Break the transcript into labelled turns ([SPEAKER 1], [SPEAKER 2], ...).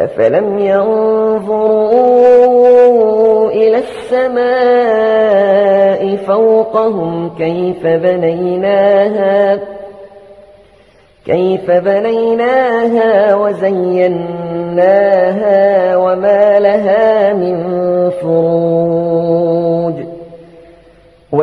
[SPEAKER 1] أفلم ينظروا إلى السماء فوقهم كيف بنيناها كيف بنيناها وزيناها وما لها من فروج